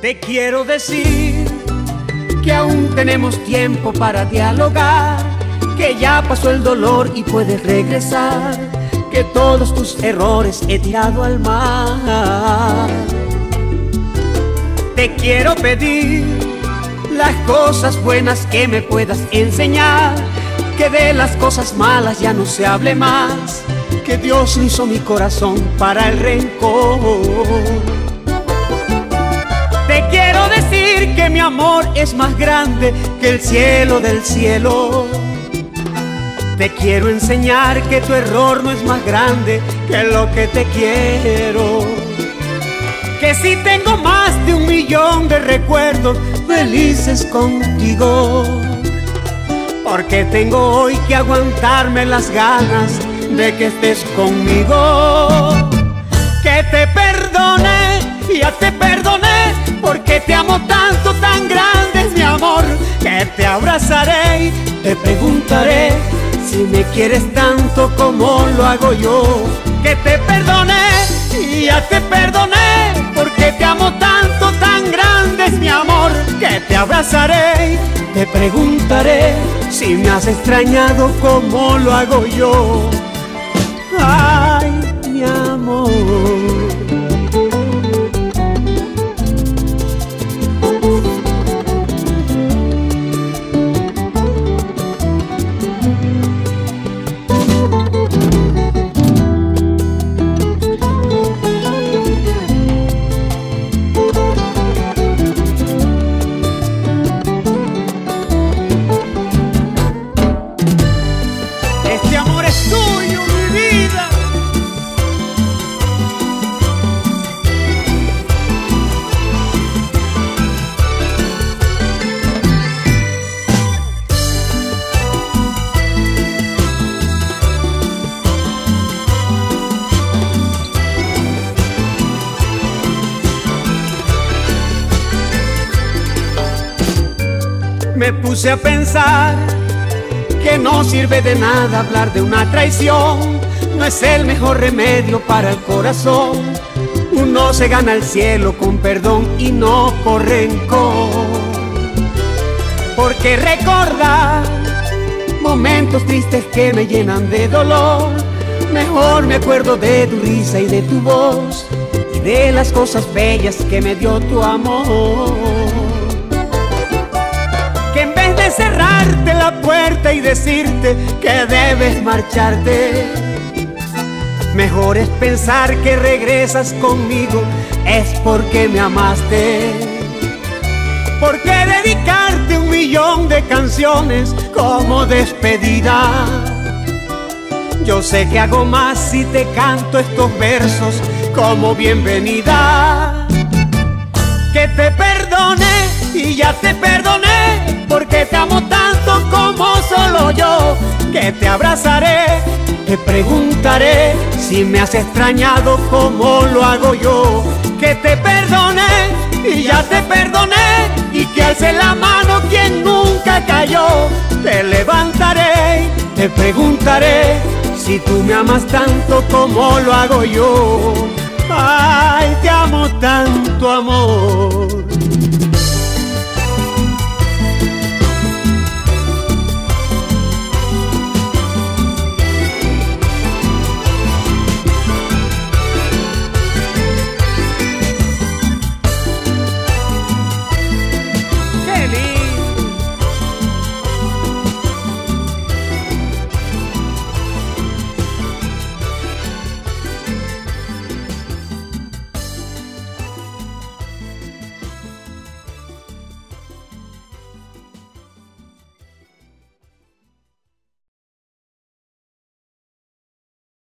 Te quiero decir que aún tenemos tiempo para dialogar, que ya pasó el dolor y puedes regresar, que todos tus errores he tirado al mar. Te quiero pedir las cosas buenas que me puedas enseñar, que de las cosas malas ya no se hable más, que Dios hizo mi corazón para el rencor. Quiero decir que mi amor es más grande que el cielo del cielo. Te quiero enseñar que tu error no es más grande que lo que te quiero que si tengo más de un millón de recuerdos felices contigo. Porque tengo hoy que aguantarme las ganas de que estés conmigo. Que te perdone, ya te perdoné, abrazaré y te preguntaré si me quieres tanto como lo hago yo. Que te perdone, ya te perdoné porque te amo tanto, tan grande es mi amor, que te abrazaré, te preguntaré si me has extrañado como lo hago yo. Me puse a pensar que no sirve de nada hablar de una traición, no es el mejor remedio para el corazón. Uno se gana el cielo con perdón y no por rencor. Porque recordar momentos tristes que me llenan de dolor, mejor me acuerdo de tu risa y de tu voz y de las cosas bellas que me dio tu amor cerrarte la puerta y decirte que debes marcharte. Mejor es pensar que regresas conmigo, es porque me amaste. ¿Por qué dedicarte un millón de canciones como despedida? Yo sé que hago más si te canto estos versos como bienvenida. Que te perdone y ya te perdoné porque te amo tanto como solo yo que te abrazaré, te preguntaré si me has extrañado como lo hago yo, que te perdoné y ya te perdoné y que alce la mano quien nunca cayó, te levantaré, te preguntaré si tú me amas tanto como lo hago yo. Ay, te amo tanto amor